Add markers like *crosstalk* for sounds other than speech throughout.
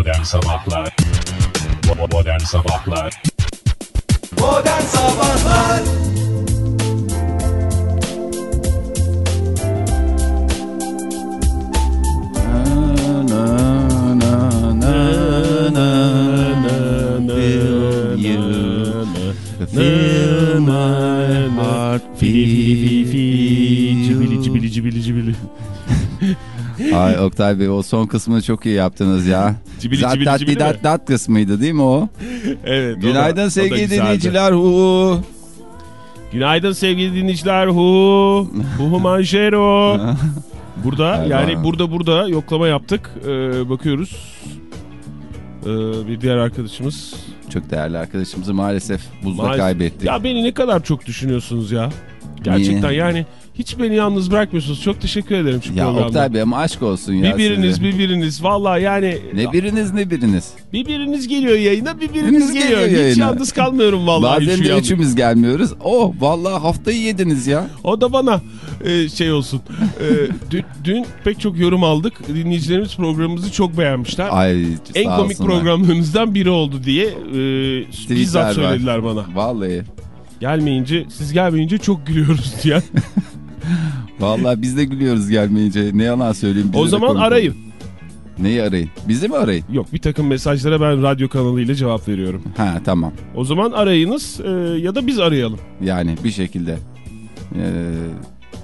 Modern Sabahlar. Modern Sabahlar. Modern Sabahlar. Fill my heart Cibili cibili cibili cibili. *laughs* Ay Oktay Bey o son kısmını çok iyi yaptınız ya. *laughs* Cibili Zat cibili dat cibili dat dat kısmıydı değil mi o? *laughs* Evet. Günaydın da sevgili dinleyiciler. Hu. Günaydın sevgili dinleyiciler. Hu. Hu manjero. Burada yani burada burada yoklama yaptık. Ee, bakıyoruz. Ee, bir diğer arkadaşımız. Çok değerli arkadaşımızı maalesef buzda Maalesef- kaybettik. Ya beni ne kadar çok düşünüyorsunuz ya. Gerçekten yani hiç beni yalnız bırakmıyorsunuz. Çok teşekkür ederim şu Ya programda. Oktay Bey ama aşk olsun ya. bir biriniz size. bir biriniz. Valla yani Ne biriniz ne biriniz. bir biriniz geliyor yayına bir biriniz Biriniz geliyor. geliyor Hiç yayına. yalnız kalmıyorum vallahi. Bazen de yalnız. üçümüz gelmiyoruz. Oh vallahi haftayı yediniz ya. O da bana e, şey olsun. E, dün, dün pek çok yorum aldık. Dinleyicilerimiz programımızı çok beğenmişler. Ay en komik programlarınızdan biri oldu diye e, bizzat var. söylediler bana. Vallahi. Gelmeyince, siz gelmeyince çok gülüyoruz diye. *laughs* Vallahi biz de gülüyoruz gelmeyince. Ne yalan söyleyeyim. o zaman arayın. Neyi arayın? Bizi mi arayın? Yok bir takım mesajlara ben radyo kanalıyla cevap veriyorum. Ha tamam. O zaman arayınız e, ya da biz arayalım. Yani bir şekilde. Ee,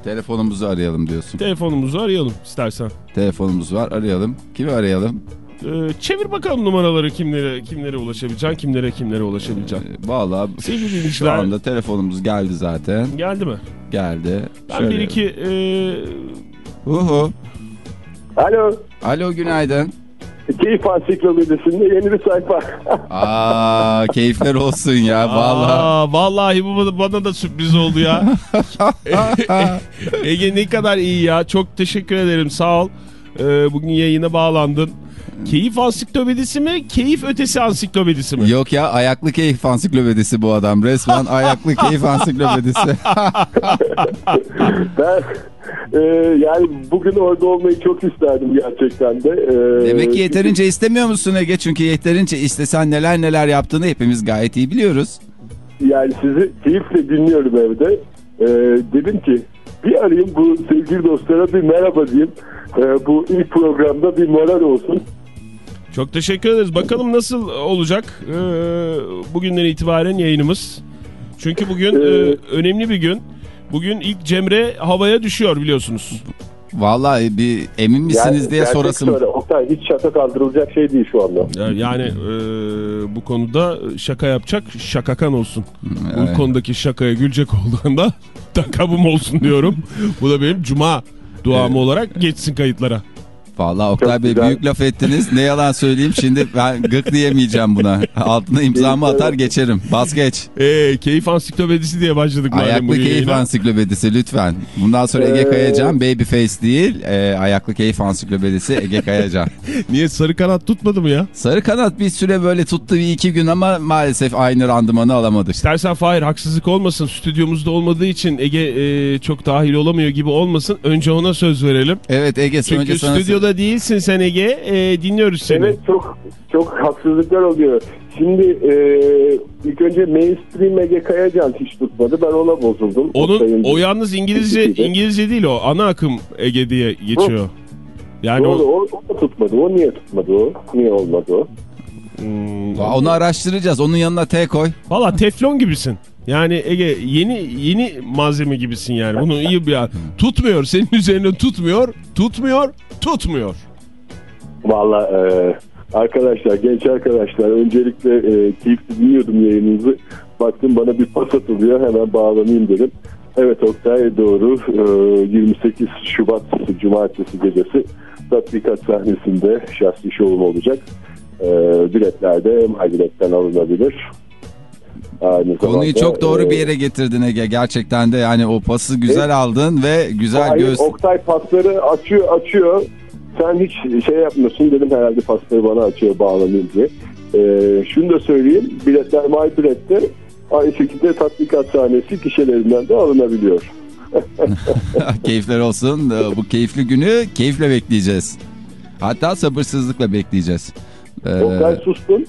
telefonumuzu arayalım diyorsun. Telefonumuzu arayalım istersen. Telefonumuz var arayalım. Kimi arayalım? E, çevir bakalım numaraları kimlere kimlere ulaşabileceksin, kimlere kimlere ulaşabileceksin. Ee, Vallahi Sevgili şu dinleyiciler anda telefonumuz geldi zaten. geldi mi? Geldi. Ben Şöyle- bir iki e, Uhu. Alo. Alo günaydın. Keyif Ansiklopedisi'nde yeni bir sayfa. *laughs* Aa keyifler olsun ya vallahi. Aa, vallahi bu bana- bana da sürpriz oldu ya. *laughs* Ege ne kadar iyi ya. Çok teşekkür ederim. Sağ ol. Ee, bugün yayına bağlandın. Keyif ansiklopedisi mi? Keyif ötesi ansiklopedisi mi? Yok ya ayaklı keyif ansiklopedisi bu adam. Resmen *laughs* ayaklı keyif ansiklopedisi. *laughs* ben e, yani bugün orada olmayı çok isterdim gerçekten de. E, Demek ki yeterince istemiyor musun Ege? Çünkü yeterince istesen neler neler yaptığını hepimiz gayet iyi biliyoruz. Yani sizi keyifle dinliyorum evde. E, dedim ki bir arayayım bu sevgili dostlara bir merhaba diyeyim. E, bu ilk programda bir moral olsun. Çok teşekkür ederiz. Bakalım nasıl olacak ee, bugünden itibaren yayınımız. Çünkü bugün Ee, e, önemli bir gün. Bugün ilk Cemre havaya düşüyor biliyorsunuz. Vallahi bir emin misiniz diye gerçek sorasım. söyle. Oktay hiç şaka kaldırılacak şey değil şu anda. Yani, yani, e, bu konuda şaka yapacak şakakan olsun. Evet. Bu konudaki şakaya gülecek olduğunda *laughs* takabım olsun diyorum. Bu da benim cuma duamı Evet. olarak geçsin kayıtlara. Vallahi Oktay Bey güzel. büyük laf ettiniz. Ne yalan söyleyeyim şimdi ben gık diyemeyeceğim buna. Altına imzamı atar geçerim. Bas geç. Ee, keyif ansiklopedisi diye başladık. Ayaklı keyif yayına. ansiklopedisi lütfen. Bundan sonra Ege Ee, Kayacan Babyface değil e, ayaklı keyif ansiklopedisi Ege Kayacan. *laughs* Niye sarı kanat tutmadı mı ya? Sarı kanat bir süre böyle tuttu bir iki gün ama maalesef aynı randımanı alamadık. İstersen Fahir haksızlık olmasın. Stüdyomuzda olmadığı için Ege e, çok dahil olamıyor gibi olmasın. Önce ona söz verelim. Evet Ege Çünkü önce sana... stüdyoda değilsin sen Ege. E, dinliyoruz seni. Evet çok çok haksızlıklar oluyor. Şimdi e, ilk önce mainstream Ege Kayacan hiç tutmadı. Ben ona bozuldum. Onun o yalnız İngilizce İngilizce değil o. Ana akım Ege diye geçiyor. Yani Doğru, o, o, o tutmadı. O niye tutmadı o? Niye olmadı o? Hmm, Aa, Onu araştıracağız. Onun yanına T koy. Valla teflon gibisin. Yani Ege yeni yeni malzeme gibisin yani. Bunu iyi bir *laughs* tutmuyor. Senin üzerine tutmuyor. Tutmuyor. Tutmuyor. Valla e, arkadaşlar, genç arkadaşlar öncelikle e, keyifli dinliyordum yayınınızı. Baktım bana bir pas atılıyor. Hemen bağlanayım dedim. Evet Oktay doğru. E, 28 Şubat Cumartesi gecesi tatbikat sahnesinde şahsi şovum olacak. E, biletler de MyBilet'ten alınabilir. Aynı Konuyu zamanda, çok doğru e, bir yere getirdin Ege. Gerçekten de yani o pası güzel aldın ve güzel Hayır, göz... Oktay pasları açıyor açıyor. Sen hiç şey yapmıyorsun dedim herhalde pasları bana açıyor bağlanayım diye. Ee, şunu da söyleyeyim. Biletler My Bilet'te aynı şekilde tatbikat sahnesi kişilerinden de alınabiliyor. *laughs* *laughs* Keyifler olsun. Ee, Bu keyifli günü keyifle bekleyeceğiz. Hatta sabırsızlıkla bekleyeceğiz. Ee, Oktay sustun.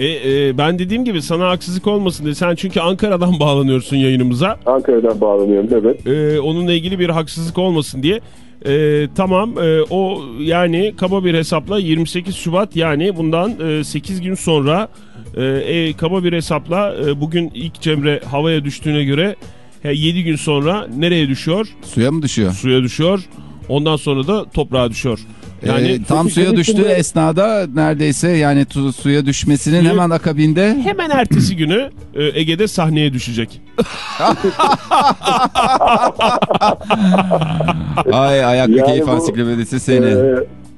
E, e, ben dediğim gibi sana haksızlık olmasın diye. Sen çünkü Ankara'dan *laughs* bağlanıyorsun yayınımıza. Ankara'dan bağlanıyorum evet. E, onunla ilgili bir haksızlık olmasın diye. E, tamam e, o yani kaba bir hesapla 28 Şubat yani bundan e, 8 gün sonra e, e, kaba bir hesapla e, bugün ilk Cemre havaya düştüğüne göre e, 7 gün sonra nereye düşüyor? suya mı düşüyor? Suya düşüyor. Ondan sonra da toprağa düşüyor. Yani Ee, tam suya düştüğü esnada neredeyse yani tu- suya düşmesinin Suya- hemen akabinde hemen ertesi günü e, Ege'de sahneye düşecek. *laughs* ay ayaklı Yani keyif bu- ansiklopedisi seni. Ee,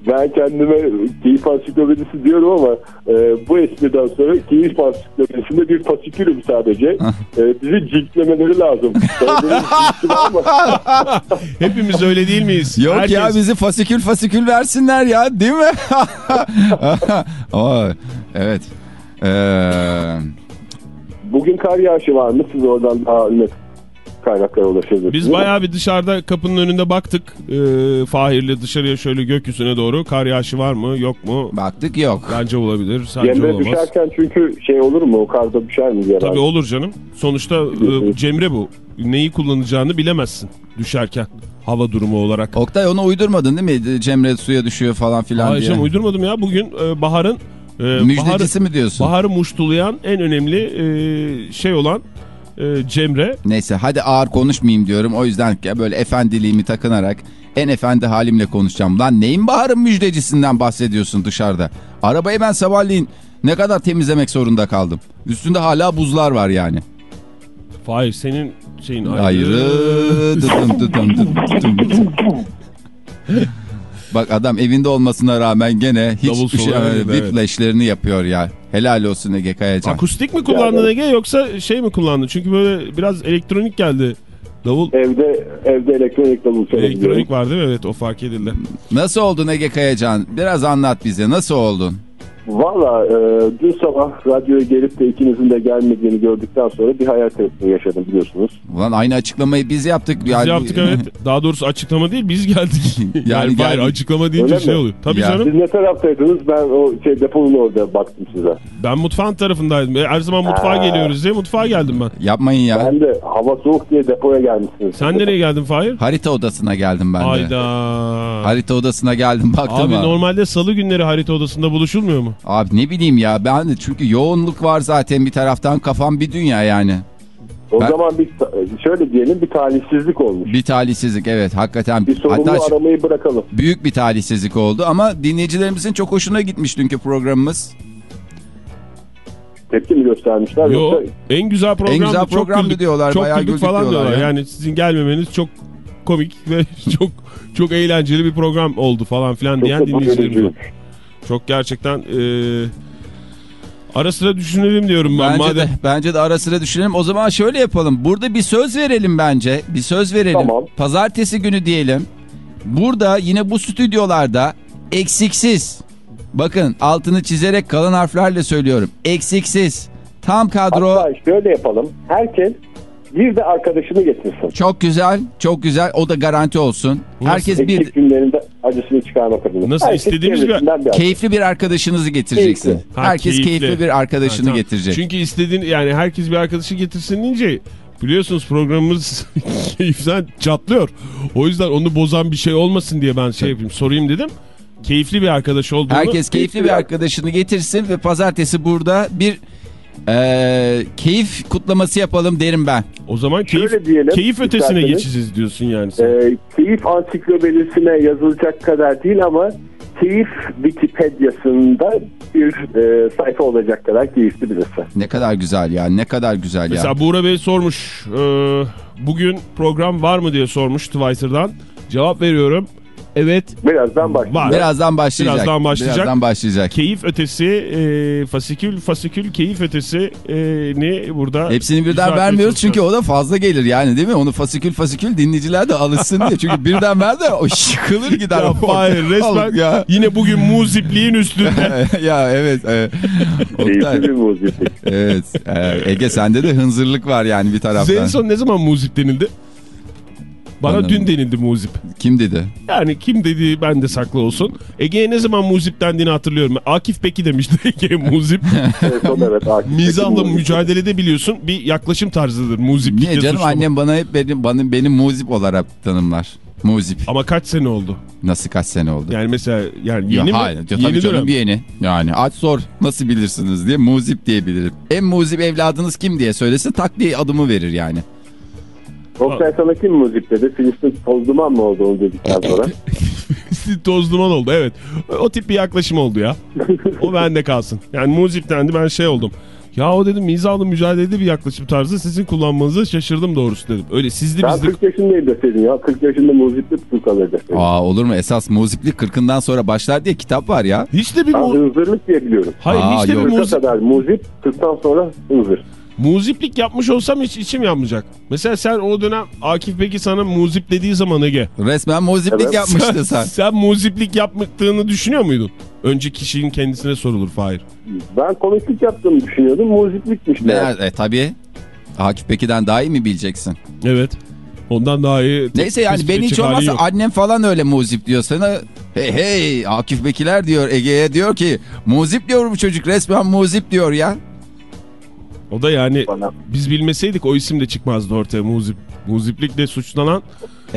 ben kendime keyif ansiklopedisi diyorum ama e, bu espriden sonra keyif ansiklopedisinde bir fasikülüm sadece. e, bizi ciltlemeleri lazım. *laughs* *laughs* Hepimiz öyle değil miyiz? Yok Herkes- ya bizi fasikül fasikül versinler ya değil mi? *laughs* Aa, evet. Ee, Bugün kar yağışı var mı? Siz oradan daha net kaynaklara ulaşabilirsiniz. Biz bayağı bir dışarıda kapının önünde baktık. Ee, Fahir'le dışarıya şöyle gökyüzüne doğru. Kar yağışı var mı yok mu? baktık yok. Bence olabilir. Sence Cemre olamaz. düşerken çünkü şey olur mu? O karda düşer mi? Tabii olur canım. Sonuçta e, Cemre bu. Neyi kullanacağını bilemezsin düşerken. Hava durumu olarak. Oktay onu uydurmadın değil mi? Cemre suya düşüyor falan filan Hayır diye. canım uydurmadım ya. Bugün e, Bahar'ın e, Müjdecisi Bahar'ı, mi diyorsun? Bahar'ı muştulayan en önemli e, şey olan e, Cemre. Neyse hadi ağır konuşmayayım diyorum. O yüzden ya böyle efendiliğimi takınarak en efendi halimle konuşacağım. Lan neyin Bahar'ın müjdecisinden bahsediyorsun dışarıda? Arabayı ben sabahleyin ne kadar temizlemek zorunda kaldım. Üstünde hala buzlar var yani. Fahir senin şeyin ayrı. Ayrı. Bak adam evinde olmasına rağmen gene Davul hiç solo, şey, evet, evet. whiplash'lerini yapıyor ya. Helal olsun Ege Kayacan. Akustik mi kullandın Ege yoksa şey mi kullandın? Çünkü böyle biraz elektronik geldi. Davul Evde evde elektronik davul elektronik var değil mi? Evet o fark edildi. Nasıl oldun Ege Kayacan? Biraz anlat bize. Nasıl oldun? Valla e, dün sabah radyoya gelip de ikinizin de gelmediğini gördükten sonra bir hayal kırıklığı yaşadım biliyorsunuz. Ulan aynı açıklamayı biz yaptık. Biz yaptık evet. Daha doğrusu açıklama değil biz geldik. *laughs* yani, Yani hayır, geldik. açıklama deyince Öyle şey mi? oluyor. Tabii Ya. canım. Siz ne taraftaydınız? Ben o şey deponun orada baktım size. Ben mutfağın tarafındaydım. E, Her zaman mutfağa geliyoruz diye mutfağa geldim ben. Yapmayın ya. Ben de hava soğuk diye depoya gelmişsiniz. Sen nereye geldin Fahir? Harita odasına geldim ben de. Hayda. Harita odasına geldim baktım. Abi ha. normalde salı günleri harita odasında buluşulmuyor mu? Abi ne bileyim ya ben de çünkü yoğunluk var zaten bir taraftan kafam bir dünya yani. O Ben- zaman bir şöyle diyelim bir talihsizlik olmuş. Bir talihsizlik evet hakikaten. Bir sorumlu Hatta aramayı bırakalım. büyük bir talihsizlik oldu ama dinleyicilerimizin çok hoşuna gitmiş dünkü programımız. Tepki mi göstermişler Yo, yoksa en güzel programdı. en güzel çok programdı güldük. diyorlar. Çok bayağı güldük falan diyorlar. ya. Yani sizin gelmemeniz çok komik ve *laughs* çok çok eğlenceli bir program oldu falan filan çok diyen dinleyicilerimiz var. Çok gerçekten e, ara sıra düşünelim diyorum ben. Bence Madem de, bence de ara sıra düşünelim. O zaman şöyle yapalım. Burada bir söz verelim bence. Bir söz verelim. Tamam. Pazartesi günü diyelim. Burada yine bu stüdyolarda eksiksiz. Bakın altını çizerek kalın harflerle söylüyorum. Eksiksiz. Tam kadro. Hatta şöyle yapalım. Herkes bir de arkadaşını getirsin. Çok güzel. Çok güzel. O da garanti olsun. Nasıl? Herkes bir Eksik günlerinde acısını çıkarmak adına. Nasıl? Herkes İstediğimiz bir- bir keyifli bir arkadaşınızı getireceksin. Keyifli. Ha, Herkes keyifli, keyifli. bir arkadaşını Ha, tamam. getirecek. Çünkü istediğin yani herkes bir arkadaşı getirsin deyince biliyorsunuz programımız *laughs* keyiften çatlıyor. O yüzden onu bozan bir şey olmasın diye ben şey yapayım sorayım dedim. Keyifli bir arkadaş olduğunu. Herkes keyifli bir arkadaşını getirsin ve pazartesi burada bir eee, keyif kutlaması yapalım derim ben. O zaman keyif, Şöyle diyelim, keyif ötesine isterseniz. geçeceğiz diyorsun yani sen. Ee, keyif ansiklopedisine yazılacak kadar değil ama keyif Wikipedia'sında bir e, sayfa olacak kadar keyifli birisi. Ne kadar güzel ya ne kadar güzel ya. Mesela Buğra Bey sormuş. e, bugün program var mı diye sormuş Twitter'dan. Cevap veriyorum. Evet Birazdan başlayacağız. var. Birazdan başlayacak. Birazdan başlayacak. Birazdan başlayacak. Keyif ötesi, e, fasikül, fasikül, keyif ötesi e, ni burada. Hepsini birden vermiyoruz çünkü o da fazla gelir yani değil mi? Onu fasikül fasikül dinleyiciler de alışsın diye. Çünkü birden ver de o şıkılır gider. Ya hayır resmen ya. yine bugün muzipliğin üstünde. *laughs* ya evet. evet. Keyifli bir müzik. evet. Ee, Ege sende de hınzırlık var yani bir Size en taraftan. son ne zaman muzip denildi? Bana Bana- dün denildi muzip. Kim dedi? Yani kim dediği bende saklı olsun. Ege'ye ne zaman muzip dendiğini hatırlıyorum. Akif Peki demişti *laughs* Ege'ye muzip. *laughs* Evet. Akif Mizahla Tekin mücadelede biliyorsun bir yaklaşım tarzıdır muziplikle Niye canım suçlama. annem bana hep benim, bana, benim muzip olarak tanımlar. Muzip. Ama kaç sene oldu? Nasıl kaç sene oldu? Yani mesela yani Ya yeni mi? hayır, ya tabii yeni canım dönem. yeni. Yani aç sor nasıl bilirsiniz diye muzip diyebilirim. En muzip evladınız kim diye söylesin tak diye adımı verir yani. Oktay sana kim muzip dedi? Filistin toz duman mı oldu onu dedikten *laughs* sonra? Toz duman oldu evet. O tip bir yaklaşım oldu ya. o bende kalsın. Yani muzip dendi ben şey oldum. Ya o dedim mizahlı mücadelede bir yaklaşım tarzı sizin kullanmanızı şaşırdım doğrusu dedim. Öyle sizli Ben bizli 40 yaşındayım deseydin ya. 40 yaşında muzipli deseydin. Aa olur mu esas muziplik 40'ından sonra başlar diye kitap var ya. hiç de bir Ben mu- hınzırlık diye biliyorum. Hayır Aa, hiç de bir yok. 40'a muzip, kadar muzip, 40'tan sonra hınzır. Muziplik yapmış olsam hiç içim yanmayacak. Mesela sen o dönem Akif peki sana muzip dediği zaman Ege. Resmen muziplik Evet. yapmıştı *laughs* sen. sen muziplik yaptığını düşünüyor muydun? Önce kişinin kendisine sorulur Fahir. Ben komiklik yaptığımı düşünüyordum. Muziplikmiş. Ne, e, tabii. Akif Peki'den daha iyi mi bileceksin? Evet. Ondan daha iyi. Neyse yani tespit ben hiç olmazsa yok. annem falan öyle muzip diyor sana. Hey hey Akif Bekiler diyor Ege'ye diyor ki muzip diyor bu çocuk resmen muzip diyor ya. O da yani Bana. biz bilmeseydik o isim de çıkmazdı ortaya muzip. Muziplikle suçlanan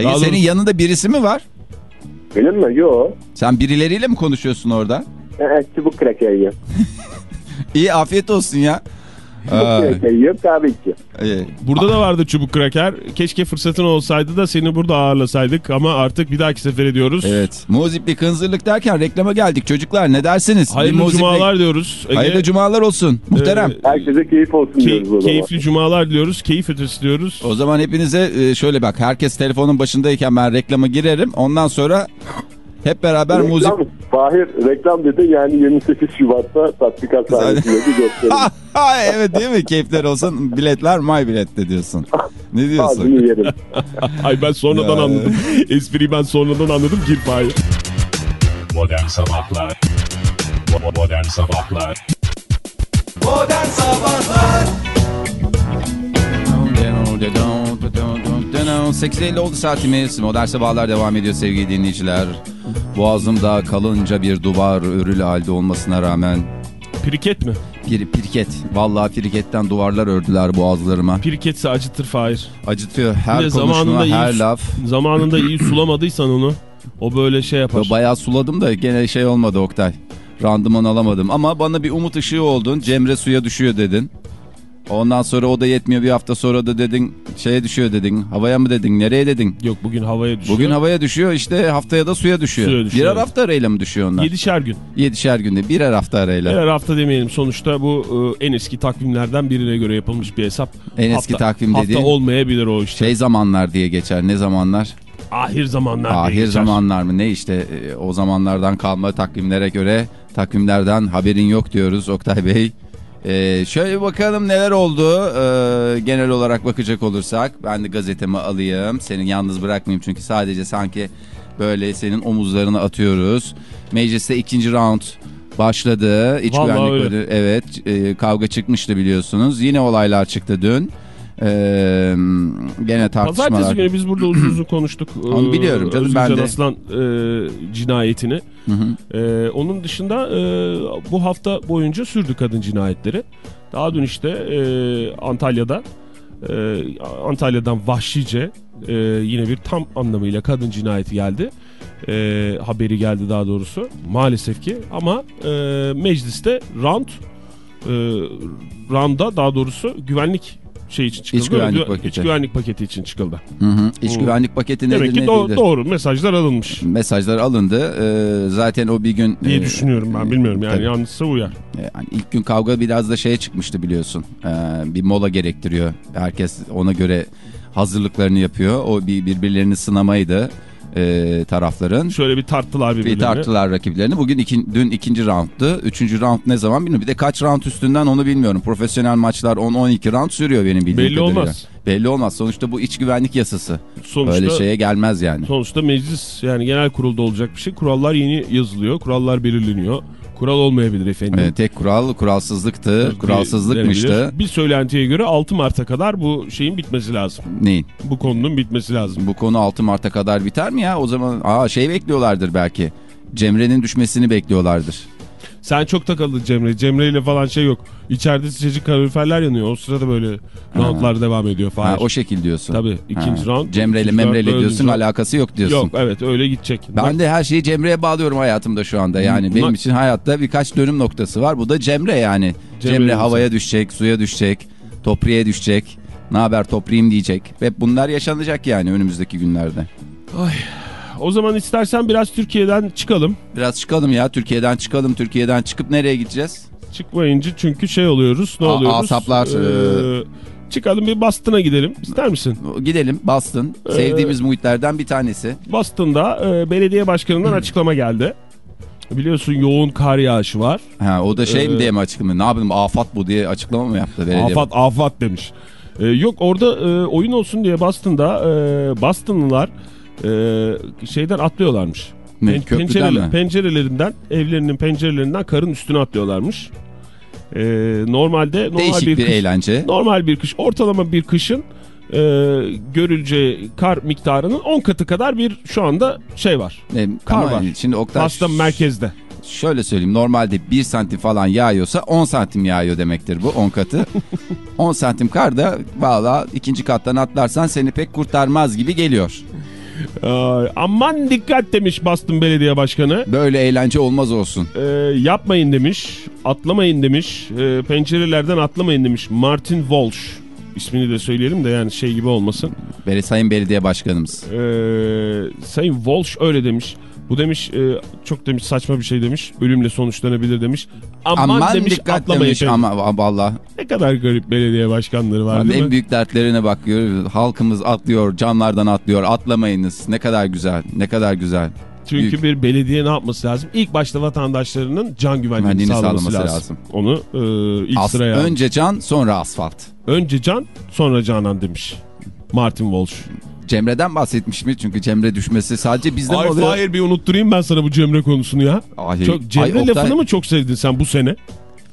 Daha senin doğrusu- yanında birisi mi var? Benim mi? Yo. Sen birileriyle mi konuşuyorsun orada? Ee, çubuk kraker yiyor. *laughs* İyi afiyet olsun ya. Kraker yiyor tabii ki. e, Burada da vardı çubuk kraker. Keşke fırsatın olsaydı da seni burada ağırlasaydık ama artık bir dahaki sefer ediyoruz. evet. Muziplik hınzırlık derken reklama geldik çocuklar ne dersiniz? Bir Hayırlı muziplik- cumalar diyoruz. Ege. Hayırlı cumalar olsun. Muhterem. Ee, Herkese keyif olsun Key- diyoruz o zaman. keyifli cumalar diliyoruz. Keyif ötesi diyoruz. O zaman hepinize e, şöyle bak herkes telefonun başındayken ben reklama girerim. Ondan sonra hep beraber Reklam, müzik... Fahir reklam dedi yani 28 Şubat'ta tatbikat sahnesindeki gösterim. *laughs* Ha, evet değil mi? Keyifler olsun. Biletler my bilette diyorsun. Ne diyorsun? *laughs* Ay ben sonradan Ya. anladım. Espriyi ben sonradan anladım. Gir Fahir. Modern Sabahlar Modern Sabahlar Modern Sabahlar 8.50 oldu saatimiz. Modern Sabahlar devam ediyor sevgili dinleyiciler. Boğazımda kalınca bir duvar örülü halde olmasına rağmen Piriket mi? bir pirket. Vallahi pirketten duvarlar ördüler boğazlarıma. Piriketse acıtır Fahir. Acıtıyor her konuşma, zamanında iyi her su- laf. Zamanında iyi *clears throat* sulamadıysan onu o böyle şey yapar. Bayağı suladım da gene şey olmadı Oktay. Randıman alamadım ama bana bir umut ışığı oldun. Cemre suya düşüyor dedin. Ondan sonra o da yetmiyor bir hafta sonra da dedin şeye düşüyor dedin. Havaya mı dedin nereye dedin? Yok bugün havaya düşüyor. Bugün havaya düşüyor işte haftaya da suya düşüyor. Suya düşüyor, Birer hafta arayla mı düşüyor onlar? Yedişer gün. Yedişer günde birer hafta arayla. Her hafta demeyelim sonuçta bu e, en eski takvimlerden birine göre yapılmış bir hesap. En eski Hafta- takvim Hafta dediğin olmayabilir o işte. şey zamanlar diye geçer. Ne zamanlar? Ahir zamanlar diye Ahir zamanlar mı ne işte e, o zamanlardan kalma takvimlere göre takvimlerden haberin yok diyoruz Oktay Bey. E, şöyle bakalım neler oldu E, genel olarak bakacak olursak ben de gazetemi alayım seni yalnız bırakmayayım çünkü sadece sanki böyle senin omuzlarını atıyoruz. Mecliste ikinci round başladı. İç Vallahi güvenlik öyle. evet e, kavga çıkmıştı biliyorsunuz. Yine olaylar çıktı dün. E, gene tartışmalar. Pazartesi günü biz burada uzun uzun konuştuk. *clears throat* Onu Ee, biliyorum canım, Özgürcan ben de. Aslan e, cinayetini. Hı hı. Ee, onun dışında e, bu hafta boyunca sürdü kadın cinayetleri. Daha dün işte e, Antalya'da e, Antalya'dan vahşice e, yine bir tam anlamıyla kadın cinayeti geldi. E, haberi geldi daha doğrusu maalesef ki ama e, mecliste rant e, randa daha doğrusu güvenlik şey için çıkıldı. güvenlik Gü- paketi. İç güvenlik paketi için çıkıldı. Hı hı. İç Hı. güvenlik paketi nedir Demek ki do- değildir? doğru mesajlar alınmış Mesajlar alındı. Ee, zaten o bir gün... diye e, düşünüyorum ben bilmiyorum yani tabii. yanlışsa uyar. hani ilk gün kavga biraz da şeye çıkmıştı biliyorsun. Ee, bir mola gerektiriyor. Herkes ona göre hazırlıklarını yapıyor. O bir birbirlerini sınamaydı e, tarafların. Şöyle bir tarttılar birbirlerini. Bir tarttılar rakiplerini. Bugün iki, dün ikinci roundtu. Üçüncü round ne zaman bilmiyorum. Bir de kaç round üstünden onu bilmiyorum. Profesyonel maçlar 10-12 round sürüyor benim bildiğim Belli kadarıyla. olmaz. Belli olmaz. Sonuçta bu iç güvenlik yasası. Sonuçta, Öyle şeye gelmez yani. sonuçta meclis yani genel kurulda olacak bir şey. Kurallar yeni yazılıyor. Kurallar belirleniyor. Kural olmayabilir efendim. Ee, tek kural kuralsızlıktı, kuralsızlıkmıştı. Denebilir. Bir söylentiye göre 6 Mart'a kadar bu şeyin bitmesi lazım. Neyin? Bu konunun bitmesi lazım. Bu konu 6 Mart'a kadar biter mi ya? O zaman aa şey bekliyorlardır belki. Cemre'nin düşmesini bekliyorlardır. Sen çok takıldın Cemre. Cemre ile falan şey yok. İçeride sıcacık kaloriferler yanıyor. O sırada böyle roundlar devam ediyor falan. Ha, o şekil diyorsun. Tabii ikinci Ha. round. İkinci round, Memre'yle dördüncü diyorsun round. alakası yok diyorsun. Yok evet öyle gidecek. Ben de her şeyi Cemre'ye bağlıyorum hayatımda şu anda. Yani Ma- benim için hayatta birkaç dönüm noktası var. Bu da Cemre yani. Cemre Cemre havaya düşecek, suya düşecek, topriğe düşecek. Ne haber topriğim diyecek. Ve bunlar yaşanacak yani önümüzdeki günlerde. O zaman istersen biraz Türkiye'den çıkalım. Biraz çıkalım ya Türkiye'den çıkalım. Türkiye'den çıkıp nereye gideceğiz? Çıkmayınca çünkü şey oluyoruz. Ne A- oluyoruz? asaplar, Ee, çıkalım bir Boston'a gidelim. İster misin? Gidelim Boston. Ee, Sevdiğimiz muhitlerden bir tanesi. Boston'da e, belediye başkanından açıklama geldi. Biliyorsun yoğun kar yağışı var. Ha, o da şey mi Ee, diye mi açıklama? Ne yapayım afat bu diye açıklama mı yaptı? belediye? Afat afat demiş. Ee, yok orada e, oyun olsun diye Boston'da e, Bostonlılar e, şeyden atlıyorlarmış. Ne, Pen- köprüden pencereler- mi? Pencerelerinden evlerinin pencerelerinden karın üstüne atlıyorlarmış. Ee, normalde normal Değişik bir, bir, kış, eğlence. normal bir kış ortalama bir kışın e, görüleceği kar miktarının 10 katı kadar bir şu anda şey var. E, Kar var. Şimdi Oktay Boston merkezde. şöyle söyleyeyim. Normalde 1 santim falan yağıyorsa 10 santim yağıyor demektir bu 10 katı. *laughs* 10 santim kar da valla ikinci kattan atlarsan seni pek kurtarmaz gibi geliyor. Ay, aman dikkat demiş Boston Belediye Başkanı. Böyle eğlence olmaz olsun. Ee, yapmayın demiş, atlamayın demiş, e, pencerelerden atlamayın demiş. Martin Walsh ismini de söyleyelim de yani şey gibi olmasın. Böyle sayın belediye başkanımız. Ee, Sayın Walsh öyle demiş. Bu demiş e, çok demiş saçma bir şey demiş. Ölümle sonuçlanabilir demiş. Aman, Aman demiş dikkat atlamayın. demiş ama valla. Ne kadar garip belediye başkanları var değil En mi? büyük dertlerine bakıyor. Halkımız atlıyor, camlardan atlıyor. Atlamayınız. Ne kadar güzel, ne kadar güzel. Çünkü büyük. bir belediye ne yapması lazım? İlk başta vatandaşlarının can güvenliğini Güvenliğini sağlaması, sağlaması lazım. lazım. Onu e, ilk As- sıraya önce can, sonra asfalt. Önce can sonra canan demiş. Martin Walsh. Cemre'den bahsetmiş mi? Çünkü Cemre düşmesi sadece bizde mi oluyor? Fahir bir unutturayım ben sana bu Cemre konusunu ya. Ay, Çok, Cemre ay, lafını mı çok sevdin sen bu sene?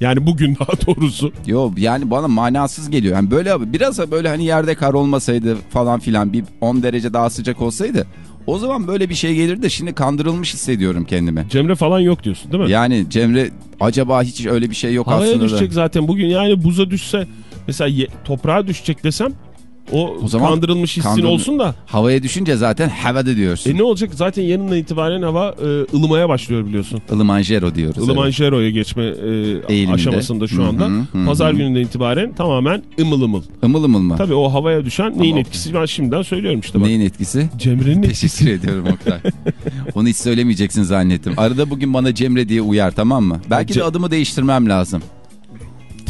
Yani bugün daha doğrusu. Yo yani bana manasız geliyor. Yani böyle biraz da böyle hani yerde kar olmasaydı falan filan bir 10 derece daha sıcak olsaydı o zaman böyle bir şey gelir de şimdi kandırılmış hissediyorum kendimi. Cemre falan yok diyorsun değil mi? Yani Cemre acaba hiç öyle bir şey yok Havaya aslında. da. düşecek zaten bugün yani buza düşse mesela ye- toprağa düşecek desem o, O zaman kandırılmış hissin kandırıl- olsun da Havaya düşünce zaten havada diyorsun. e ne olacak zaten yarından itibaren hava e, ılımaya başlıyor biliyorsun. Ilimanjaro diyoruz. evet. Ilimanjaro'ya geçme e, Eğilimde. aşamasında şu Hı hı, anda. hı hı. Pazar gününden itibaren tamamen ımıl ımıl. Imıl ımıl mı? Tabii o havaya düşen neyin Ama- etkisi ben şimdiden söylüyorum işte bak. Neyin etkisi? Cemre'nin *laughs* etkisi. Teşekkür ediyorum Oktay. *laughs* Onu hiç söylemeyeceksin zannettim. Arada bugün bana Cemre diye uyar tamam mı? Belki de Ce- adımı değiştirmem lazım.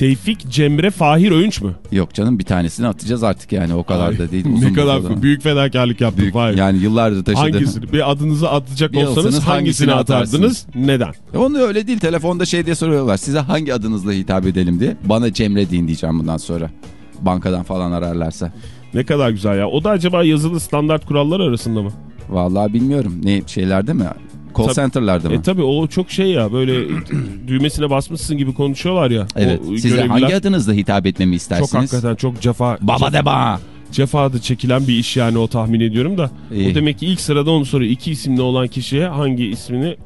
Tevfik Cemre Fahir Öğünç mü? Yok canım bir tanesini atacağız artık yani o kadar Ay, da değil. ne kadar bakalım. büyük fedakarlık yaptın Büyük, Fahir. yani yıllardır taşıdı. Hangisini? Bir adınızı atacak Bir olsanız olsanız hangisini, hangisini atardınız? Neden? E Onu öyle değil telefonda şey diye soruyorlar. Size hangi adınızla hitap edelim diye. Bana Cemre deyin diyeceğim bundan sonra. Bankadan falan ararlarsa. Ne kadar güzel ya. O da acaba yazılı standart kurallar arasında mı? Vallahi bilmiyorum. Ne şeylerde mi? Call Tabii. center'larda mı? E tabi o çok şey ya böyle *clears throat* düğmesine basmışsın gibi konuşuyorlar ya. evet. O Size görevliler hangi adınızla hitap etmemi Çok istersiniz? hakikaten çok cefa, Baba de bana. cefa da çekilen bir iş yani o tahmin ediyorum da. İyi. O demek ki ilk sırada onu soruyor. İki isimli olan kişiye hangi ismini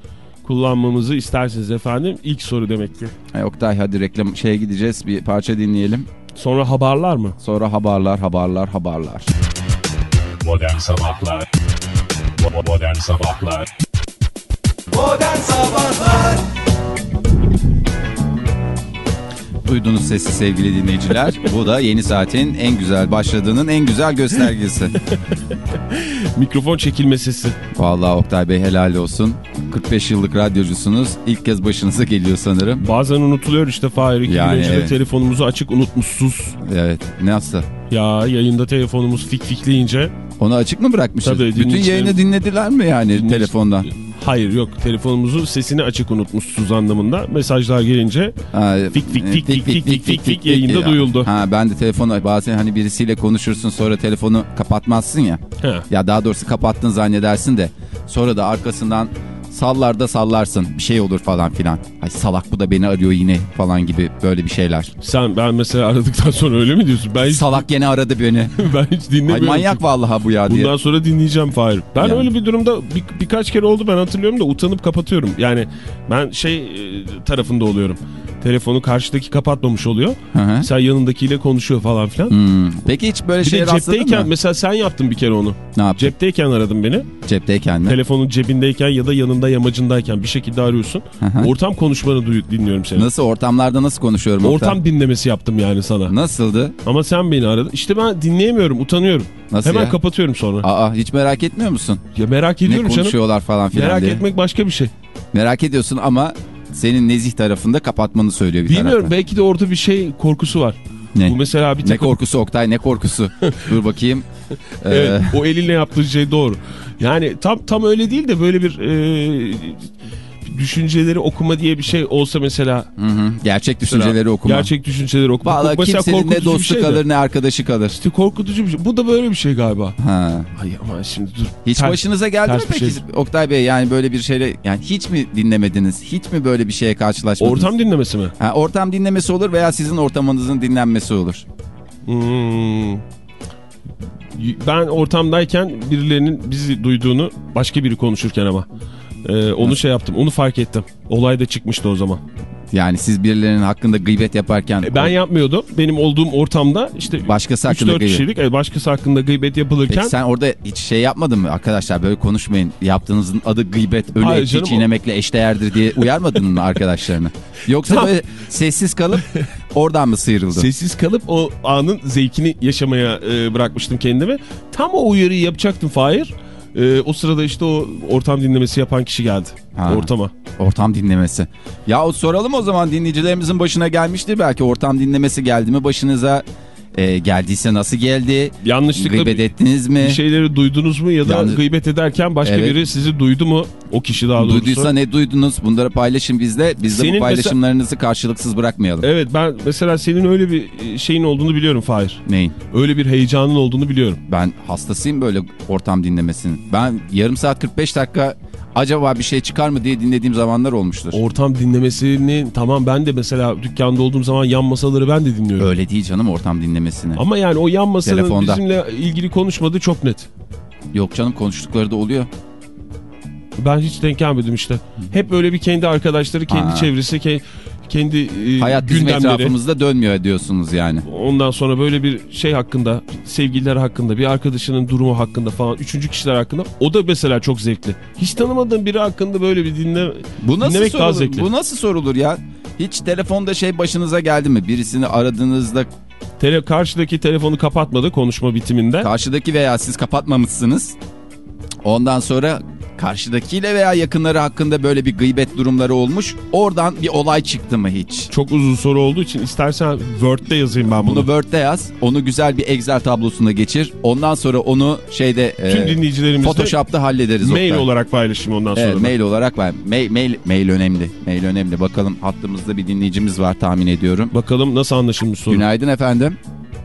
kullanmamızı istersiniz efendim? İlk soru demek ki. Ay, Oktay hadi reklam şeye gideceğiz. Bir parça dinleyelim. Sonra haberler mı? Sonra haberler haberler haberler. Modern Sabahlar Modern Sabahlar Modern Sabahlar Duydunuz sesi sevgili dinleyiciler. *laughs* Bu da yeni saatin en güzel başladığının en güzel göstergesi. *laughs* Mikrofon çekilme sesi. Vallahi Oktay Bey helal olsun. 45 yıllık radyocusunuz. İlk kez başınıza geliyor sanırım. Bazen unutuluyor işte Fahir. İki Yani gün evet. telefonumuzu açık unutmuşsuz. Evet. Nasıl? Ya yayında telefonumuz fik fikleyince. Onu açık mı bırakmışız? Tabii, Bütün yayını dinlediler mi yani telefondan? Hayır yok telefonumuzu sesini açık unutmuşsuz anlamında. Mesajlar gelince Ha, Fik, fik, e, fik, fik, fik, fik, fik, fik yayında ya. duyuldu. Ha ben de telefonu bazen hani birisiyle konuşursun sonra telefonu kapatmazsın ya. he, Ya daha doğrusu kapattın zannedersin de sonra da arkasından sallar da sallarsın bir şey olur falan filan. Ay salak bu da beni arıyor yine falan gibi böyle bir şeyler. Sen ben mesela aradıktan sonra öyle mi diyorsun? Ben hiç, Salak gene aradı beni. *laughs* ben hiç Ay dinlemiyorum. manyak vallahi bu ya diye. Bundan sonra dinleyeceğim Fahir. Ben Yani. öyle bir durumda bir- birkaç kere oldu ben hatırlıyorum da utanıp kapatıyorum. Yani ben şey e, tarafında oluyorum. Telefonu karşıdaki kapatmamış oluyor. Hı hı. Sen yanındakiyle konuşuyor falan filan. Hmm. Peki hiç böyle Bir şeye de rastladın cepteyken mı? mesela sen yaptın bir kere onu. Ne yaptın? Cepteyken aradın beni. Cepteyken mi? Telefonun cebindeyken ya da yanında yamacındayken bir şekilde arıyorsun. hı. Ortam konuşmanı duy- dinliyorum seni. Nasıl ortamlarda nasıl konuşuyorum? Oktay? Ortam dinlemesi yaptım yani sana. Nasıldı? Ama sen beni aradın. İşte ben dinleyemiyorum, utanıyorum. Nasıl Hemen ya? kapatıyorum sonra. Aa hiç merak etmiyor musun? Ya merak Ne ediyorum canım. konuşuyorlar falan filan Merak diye. etmek başka bir şey. Merak ediyorsun ama senin nezih tarafında kapatmanı söylüyor bir Bilmiyorum taraftan. belki de orada bir şey korkusu var. Ne? Bu mesela bir Ne takım... korkusu Oktay ne korkusu? *laughs* Dur bakayım. *laughs* Ee, Evet, o elinle yaptığı şey doğru. Yani tam tam öyle değil de böyle bir e, düşünceleri okuma diye bir şey olsa mesela. hı hı, gerçek düşünceleri okuma. Gerçek düşünceleri okuma. Mesela kimsenin ne dostu şey de. kalır ne arkadaşı kalır. İşte korkutucu bir şey. Bu da böyle bir şey galiba. Ha. Ay ama şimdi dur. Hiç Ters- başınıza geldi mi peki şey. Oktay Bey yani böyle bir şeyle yani hiç mi dinlemediniz? Hiç mi böyle bir şeye karşılaşmadınız? Ortam dinlemesi mi? Ha, ortam dinlemesi olur veya sizin ortamınızın dinlenmesi olur. Hmm. Ben ortamdayken birilerinin bizi duyduğunu başka biri konuşurken ama. Ee, onu şey yaptım. Onu fark ettim. Olay da çıkmıştı o zaman. Yani siz birilerinin hakkında gıybet yaparken E, Ben yapmıyordum. Benim olduğum ortamda işte başkası hakkında 3-4 gıybet. kişilik e, başkası hakkında gıybet yapılırken Peki sen orada hiç şey yapmadın mı? Arkadaşlar böyle konuşmayın. Yaptığınızın adı gıybet, ölü Hayır eti canım, o- çiğnemekle eşdeğerdir diye uyarmadın mı arkadaşlarını? Yoksa Tamam. böyle sessiz kalıp *laughs* oradan mı sıyrıldın? sessiz kalıp o anın zevkini yaşamaya e, bırakmıştım kendimi. Tam o uyarıyı yapacaktım Fahir. E, o sırada işte o ortam dinlemesi yapan kişi geldi. Ha. Ortama. Ortam dinlemesi. Ya soralım o zaman dinleyicilerimizin başına gelmiştir belki ortam dinlemesi geldi mi başınıza? E, geldiyse nasıl geldi? Yanlışlıkla Gıybet ettiniz mi? bir şeyleri duydunuz mu ya da Yalnız- gıybet ederken başka Evet. biri sizi duydu mu? O kişi daha doğrusu. Duyduysa ne duydunuz? Bunları paylaşın bizle. Biz de Senin bu paylaşımlarınızı karşılıksız bırakmayalım. Evet ben mesela senin öyle bir e, şeyin olduğunu biliyorum Fahir. Neyin? Öyle bir heyecanın olduğunu biliyorum. Ben hastasıyım böyle ortam dinlemesinin. Ben yarım saat 45 dakika acaba bir şey çıkar mı diye dinlediğim zamanlar olmuştur. Ortam dinlemesini tamam ben de mesela dükkanda olduğum zaman yan masaları ben de dinliyorum. Öyle değil canım ortam dinlemesini. Ama yani o yan masanın Telefonda. bizimle ilgili konuşmadığı çok net. Yok canım konuştukları da oluyor. Ben hiç denk gelmedim işte. Hep böyle bir kendi arkadaşları, kendi Ha. çevresi, ke- kendi e, Hayat bizim gündemleri. etrafımızda dönmüyor diyorsunuz yani. Ondan sonra böyle bir şey hakkında, sevgililer hakkında, bir arkadaşının durumu hakkında falan, üçüncü kişiler hakkında. O da mesela çok zevkli. Hiç tanımadığın biri hakkında böyle bir dinle, Bu nasıl dinlemek daha sorulur? zevkli. Bu nasıl sorulur ya? Hiç telefonda şey başınıza geldi mi? Birisini aradığınızda Tele, karşıdaki telefonu kapatmadı konuşma bitiminde. karşıdaki veya siz kapatmamışsınız. Ondan sonra karşıdakiyle veya yakınları hakkında böyle bir gıybet durumları olmuş. Oradan bir olay çıktı mı hiç? Çok uzun soru olduğu için istersen Word'de yazayım ben bunu. Bunu Word'de yaz. Onu güzel bir Excel tablosuna geçir. Ondan sonra onu şeyde Tüm e, Photoshop'ta hallederiz. mail Oktay. olarak paylaşayım ondan sonra. Evet, mail olarak var. Mail, mail, mail önemli. Mail önemli. Bakalım hattımızda bir dinleyicimiz var tahmin ediyorum. Bakalım nasıl anlaşılmış soru. Günaydın efendim.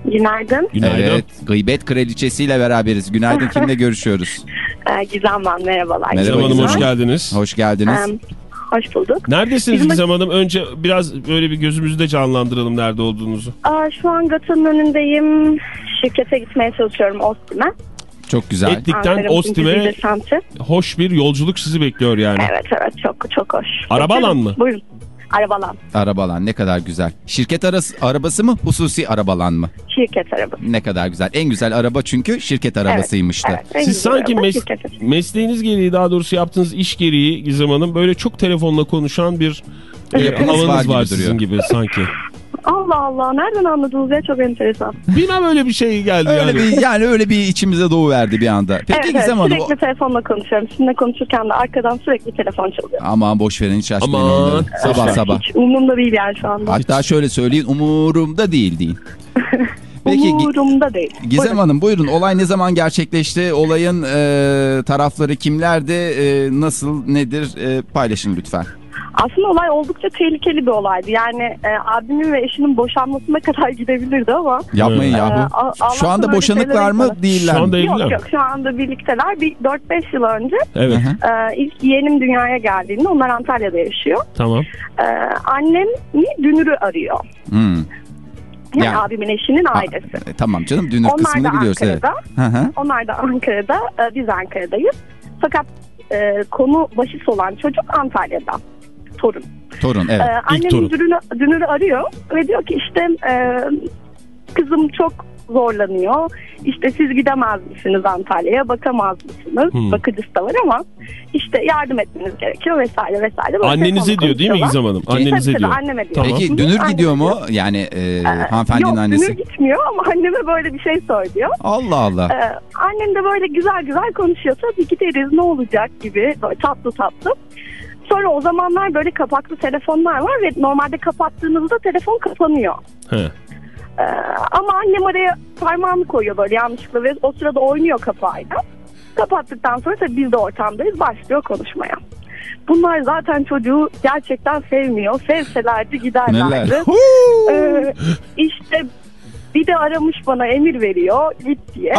Günaydın. Günaydın. Evet. Gıybet kraliçesiyle beraberiz. Günaydın. *laughs* Kimle görüşüyoruz? Ee, Gizem ben, merhabalar. Merhaba Gizem Hanım hoş geldiniz. Hoş geldiniz. Ee, hoş bulduk. Neredesiniz Bizim- Gizem Hanım? Önce biraz böyle bir gözümüzde canlandıralım nerede olduğunuzu. Aa, şu an GATA'nın önündeyim. Şirkete gitmeye çalışıyorum Ostim'e. Çok güzel. Etlik'ten Ostim'e hoş bir yolculuk sizi bekliyor yani. Evet evet çok çok hoş. Araba alan mı? Buyurun. Arabalan. Arabalan ne kadar güzel. Şirket arası, arabası mı? Hususi arabalan mı? Şirket arabası. Ne kadar güzel. En güzel araba çünkü şirket arabasıymış da. Evet, en Siz sanki araba mes- mesleğiniz gereği daha doğrusu yaptığınız iş gereği Gizem Hanım böyle çok telefonla konuşan bir e, havanız var var, sizin gibi sanki. Allah Allah nereden anladınız ya çok enteresan. Bilmem öyle bir şey geldi Öyle yani. bir yani öyle bir içimize doğu verdi bir anda. Peki evet, evet Gizem Hanım. sürekli telefonla konuşuyorum. Sizinle konuşurken de arkadan sürekli telefon çalıyor. Aman boş verin hiç açmayın Aman, onları. Sabah ver. sabah. Hiç umurumda değil yani şu anda. Hatta şöyle söyleyin umurumda değil deyin. *laughs* Peki umurumda değil. Gizem Buyurun. Hanım buyurun olay ne zaman gerçekleşti? Olayın e, tarafları kimlerdi? E, nasıl nedir? E, paylaşın lütfen. Aslında olay oldukça tehlikeli bir olaydı. Yani e, abimin ve eşinin boşanmasına *laughs* kadar gidebilirdi ama Yapmayın Ee, yahu. A- Şu anda boşanıklar mı yapmadı. değiller Şu mi? anda evliler Yok mi? yok şu anda birlikteler. Bir 4-5 yıl önce Evet e, ilk yeğenim dünyaya geldiğinde onlar Antalya'da yaşıyor. tamam. E, annem Dünür'ü arıyor. Hmm. Yani Yani- abimin eşinin ailesi. E, tamam canım dünür Onlar da kısmını biliyoruz. Evet. Ankara'da. Hı hı. Onlar da Ankara'da, e, biz Ankara'dayız. Fakat e, konu başıs olan çocuk Antalya'da. Torun. Torun evet. E, annem torun. Dünür'ü, Dünür'ü arıyor ve diyor ki işte e, kızım çok zorlanıyor. İşte siz gidemez misiniz Antalya'ya bakamaz mısınız? Hmm. Bakıcısı da var ama işte yardım etmeniz gerekiyor vesaire vesaire. Böyle Annenize diyor değil mi. Gizem Hanım? Tabii, Annenize tabii, diyor. anneme diyor. Tamam. Peki dünür anneme gidiyor mu? diyor. Yani e, Ee, hanımefendinin Yok annesi. dünür gitmiyor ama anneme böyle bir şey söylüyor. Allah Allah. Ee, annem de böyle güzel güzel konuşuyor. Tabii gideriz ne olacak gibi böyle tatlı tatlı. Sonra o zamanlar böyle kapaklı telefonlar var ve normalde kapattığınızda telefon kapanıyor. He. Ee, ama annem araya parmağını koyuyor böyle yanlışlıkla ve o sırada oynuyor kapağıyla. Kapattıktan sonra tabii biz de ortamdayız başlıyor konuşmaya. Bunlar zaten çocuğu gerçekten sevmiyor. Sevselerdi giderlerdi. Neler? Ee, işte bir de aramış bana emir veriyor git diye.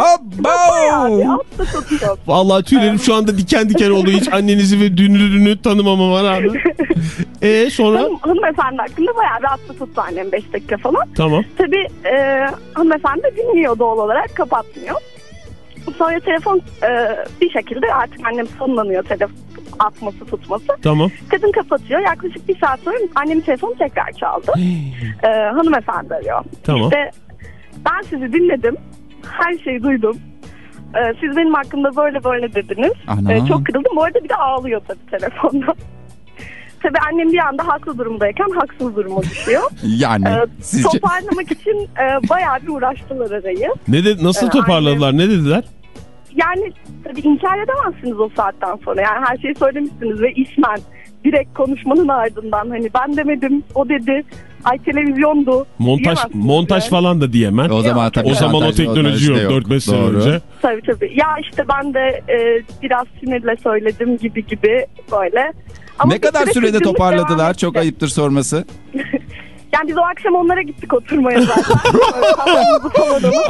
Tutuyor. *laughs* Vallahi tüylerim şu anda diken diken oldu. Hiç annenizi ve dünürünü tanımamama rağmen. *laughs* E sonra? Hanım, hanımefendi hakkında bayağı bir atla tuttu annem 5 dakika falan. Tamam. Tabii e, hanımefendi dinliyor doğal olarak kapatmıyor. Sonra telefon e, bir şekilde artık annem sonlanıyor telefon atması tutması. Tamam. Kadın kapatıyor. Yaklaşık bir saat sonra annemin telefonu tekrar çaldı. e, hanımefendi arıyor. Tamam. İşte ben sizi dinledim. Her şeyi duydum. E, siz benim hakkımda böyle böyle dediniz. Ana. E, çok kırıldım. Bu arada bir de ağlıyor tabii telefonda. *laughs* tabii annem bir anda haklı durumdayken haksız duruma düşüyor. *laughs* Yani Ee, sizce toparlamak için e, bayağı bir uğraştılar arayı. Ne de, nasıl Ee, toparladılar? Ne dediler? Yani tabii inkar edemezsiniz o saatten sonra. Yani her şeyi söylemişsiniz ve ismen direkt konuşmanın ardından hani ben demedim o dedi. Ay televizyondu. Montaj montaj yani. falan da diyemem. o zaman tabii O zaman o montaj- teknoloji yok da 4-5 sene Doğru. önce. Tabii tabii. Ya işte ben de e, biraz sinirle söyledim gibi gibi böyle. Ama Ne kadar süre sürede toparladılar? Çok ayıptır sorması. *laughs* Yani biz o akşam onlara gittik oturmaya zaten.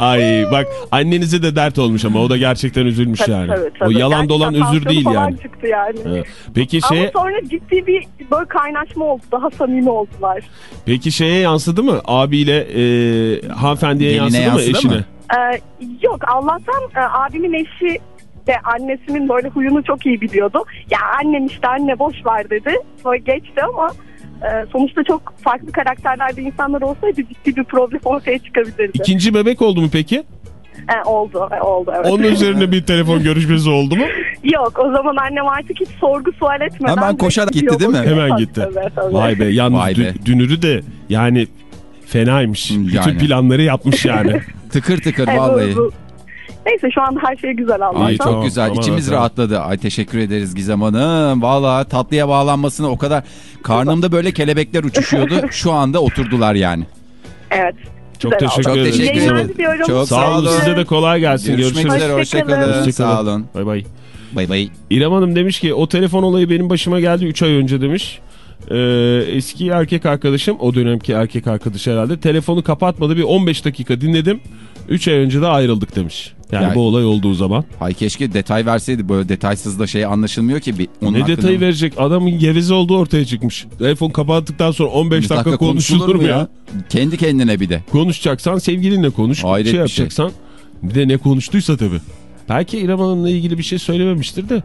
*laughs* Ay bak annenize de dert olmuş ama o da gerçekten üzülmüş Tabii, yani. tabii, tabii. O yalan dolan özür değil yani. falan çıktı yani. Evet. Peki şey Ama sonra ciddi bir böyle kaynaşma oldu. Daha samimi oldular. peki şeye yansıdı mı? Abiyle e, hanımefendiye Geline yansıdı, mı yansıdı eşine? mı? Ee, yok Allah'tan e, abimin eşi de annesinin böyle huyunu çok iyi biliyordu. Ya annem işte anne boş ver dedi. Sonra geçti ama e, sonuçta çok farklı karakterlerde insanlar olsaydı ciddi bir problem *laughs* ortaya çıkabilirdi. İkinci bebek oldu mu peki? E, oldu, oldu evet. Onun üzerine bir telefon *laughs* görüşmesi oldu mu? Yok o zaman annem artık hiç sorgu sual etmeden. Hemen koşarak gitti gidiyor, değil mi? Hemen gitti. tabii, tabii. Vay be yalnız Vay be. dü- dünürü de yani fenaymış. Yani. Bütün planları yapmış yani. *laughs* Tıkır tıkır Evet, vallahi. bu- Neyse şu anda her şey güzel Allah'tan. Ay çok Tamam, güzel. tamam, İçimiz tamam. rahatladı. Ay teşekkür ederiz Gizem Hanım. Valla tatlıya bağlanmasına o kadar karnımda böyle kelebekler uçuşuyordu. *laughs* Şu anda oturdular yani. Evet. Çok teşekkür. Çok teşekkür ederim. diliyorum. Çok Sağ olun size de kolay gelsin. Görüşmek üzere. Hoşçakalın. Sağ olun. Bay bay. Bay bay. İrem Hanım demiş ki o telefon olayı benim başıma geldi 3 ay önce demiş. Ee, eski erkek arkadaşım o dönemki erkek arkadaş herhalde telefonu kapatmadı bir 15 dakika dinledim. 3 ay önce de ayrıldık demiş. Yani, Yani- bu olay olduğu zaman. Hay keşke detay verseydi. Böyle detaysız da şey anlaşılmıyor ki. Bir, onun ne hakkında- detayı verecek adamın geveze olduğu ortaya çıkmış. Telefon kapattıktan sonra 15 Bir dakika, konuşulur mu ya? Kendi kendine bir de. Konuşacaksan sevgilinle konuş. Hayret şey bir şey. yapacaksan bir de ne konuştuysa tabii. Belki İrem Hanım'la ilgili bir şey söylememiştir de.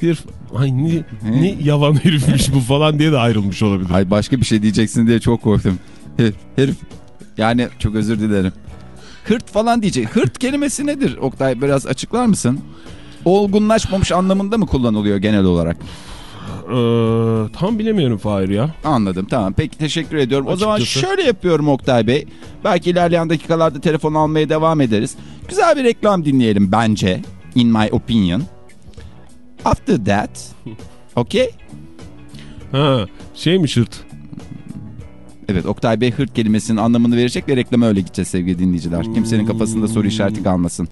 Herif ay ne, ne yavan herifmiş bu falan diye de ayrılmış olabilir. Hay başka bir şey diyeceksin diye çok korktum. Herif, herif. Yani çok özür dilerim. Hırt falan diyecek. Hırt kelimesi nedir Oktay? Biraz açıklar mısın? Olgunlaşmamış anlamında mı kullanılıyor genel olarak? Ee, tam bilemiyorum Fahir ya. Anladım tamam peki teşekkür ediyorum. O zaman Açıkçası. şöyle yapıyorum Oktay Bey. Belki ilerleyen dakikalarda telefon almaya devam ederiz. Güzel bir reklam dinleyelim bence. In my opinion. After that. *laughs* Okay? Ha, şeymiş hırt. Evet Oktay Bey hırt kelimesinin anlamını verecek ve reklama öyle gideceğiz sevgili dinleyiciler. Kimsenin kafasında soru işareti kalmasın.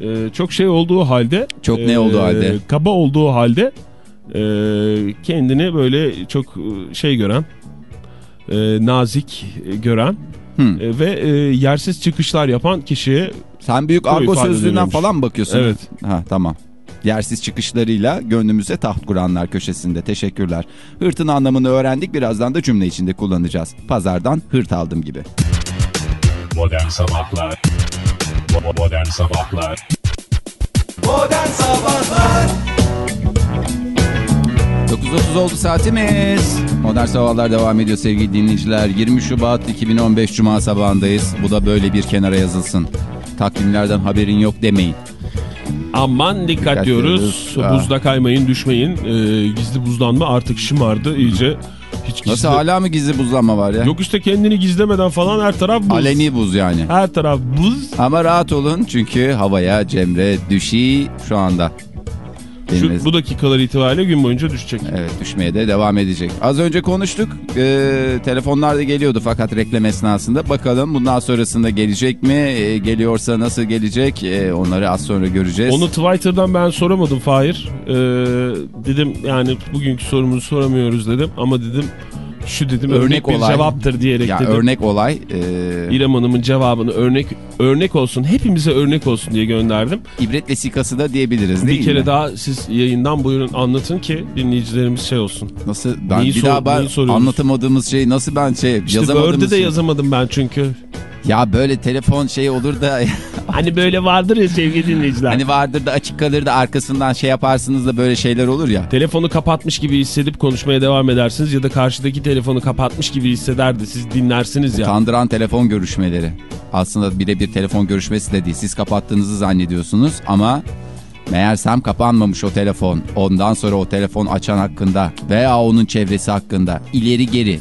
Ee, çok şey olduğu halde. Çok ne olduğu halde? Kaba olduğu halde. e, kendini böyle çok e, şey gören, e, nazik e, gören Hı. e, ve e, yersiz çıkışlar yapan kişiye Sen büyük argo sözlüğünden falan bakıyorsun? Evet. Ha tamam. Yersiz çıkışlarıyla gönlümüze taht kuranlar köşesinde. Teşekkürler. Hırtın anlamını öğrendik. Birazdan da cümle içinde kullanacağız. Pazardan hırt aldım gibi. Modern Sabahlar Modern Sabahlar Modern Sabahlar 9.30 oldu saatimiz. Modern Sabahlar devam ediyor sevgili dinleyiciler. 20 Şubat 2015 Cuma sabahındayız. Bu da böyle bir kenara yazılsın. Takvimlerden haberin yok demeyin. Aman dikkat, Dikkat diyoruz. diyoruz. Buzda kaymayın düşmeyin. E, gizli buzlanma artık şımardı iyice. Hiç gizli. Nasıl hala mı gizli buzlanma var ya? Yok işte kendini gizlemeden falan her taraf buz. Aleni buz yani. Her taraf buz. Ama rahat olun çünkü havaya Cemre düşü şu anda. Şu, bu dakikalar itibariyle gün boyunca düşecek. Evet düşmeye de devam edecek. Az önce konuştuk. Ee, telefonlar da geliyordu fakat reklam esnasında. Bakalım bundan sonrasında gelecek mi? Ee, geliyorsa nasıl gelecek? Ee, onları az sonra göreceğiz. Onu Twitter'dan ben soramadım Fahir. Ee, dedim yani bugünkü sorumuzu soramıyoruz dedim. Ama dedim şu dedim örnek, Örnek bir olay. cevaptır diyerek ya dedim. örnek olay. ee, İrem Hanım'ın cevabını örnek örnek olsun hepimize örnek olsun diye gönderdim. ibret vesikası da diyebiliriz değil bir kere mi? daha siz yayından buyurun anlatın ki dinleyicilerimiz şey olsun. Nasıl? Ben Neyi bir daha ben anlatamadığımız şey nasıl ben şey İşte yazamadığımız de şey. yazamadım ben çünkü. Ya böyle telefon şey olur da *laughs* Hani böyle vardır ya sevgili dinleyiciler. hani vardır da açık kalır da arkasından şey yaparsınız da böyle şeyler olur ya. Telefonu kapatmış gibi hissedip konuşmaya devam edersiniz ya da karşıdaki telefonu kapatmış gibi hisseder de siz dinlersiniz ya. Utandıran telefon görüşmeleri. Aslında birebir telefon görüşmesi de değil. Siz kapattığınızı zannediyorsunuz ama meğersem kapanmamış o telefon. Ondan sonra o telefon açan hakkında veya onun çevresi hakkında ileri geri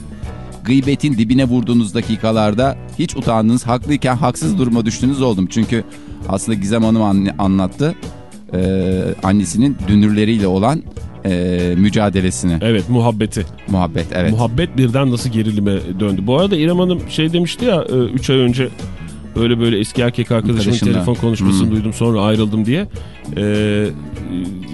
gıybetin dibine vurduğunuz dakikalarda hiç utandınız, haklıyken haksız duruma düştüğünüz oldum. Çünkü aslında Gizem Hanım an- anlattı. Ee, annesinin dünürleriyle olan ee, mücadelesini. Evet muhabbeti. Muhabbet evet. Muhabbet birden nasıl gerilime döndü. Bu arada İrem Hanım şey demişti ya 3 ay önce böyle böyle eski erkek arkadaşımın Arkadaşımla. telefon konuşmasını Hmm. duydum sonra ayrıldım diye. Ee,